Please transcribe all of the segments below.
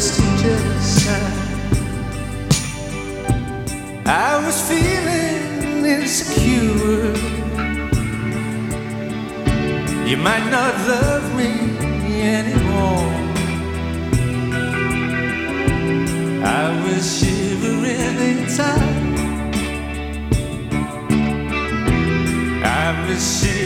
Just jealous guy. I was feeling insecure. You might not love me anymore. I was shivering inside. I was shivering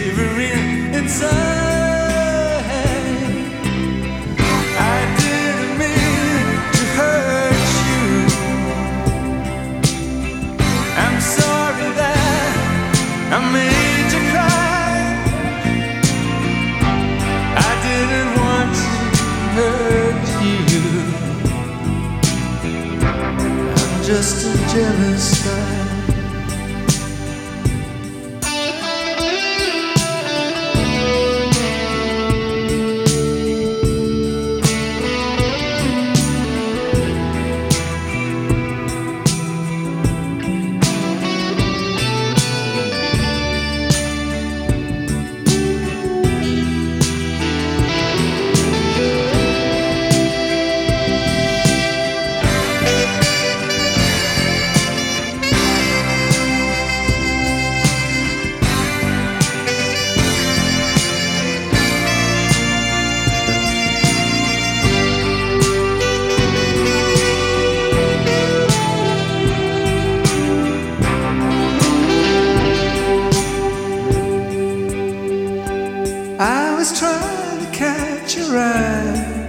was trying to catch your eye.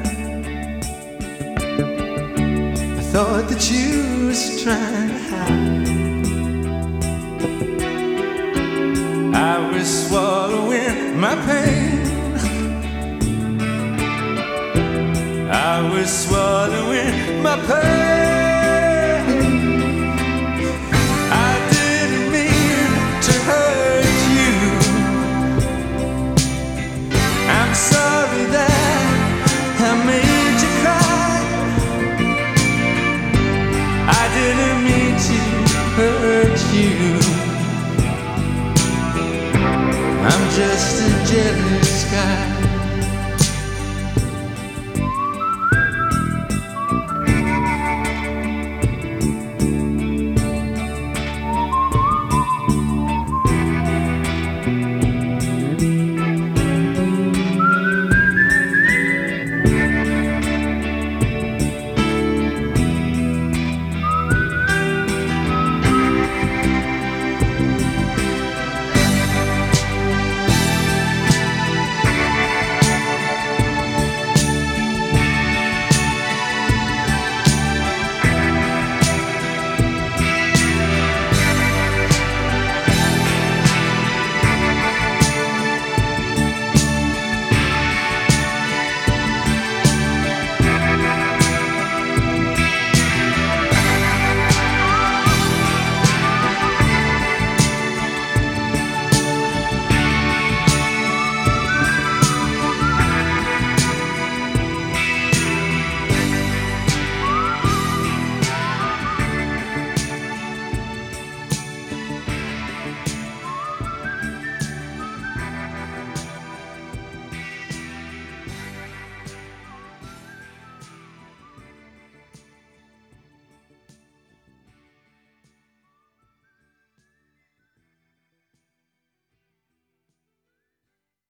I thought that you was trying to hide. I was swallowing my pain. I was swallowing my pain. I'm just a jealous guy.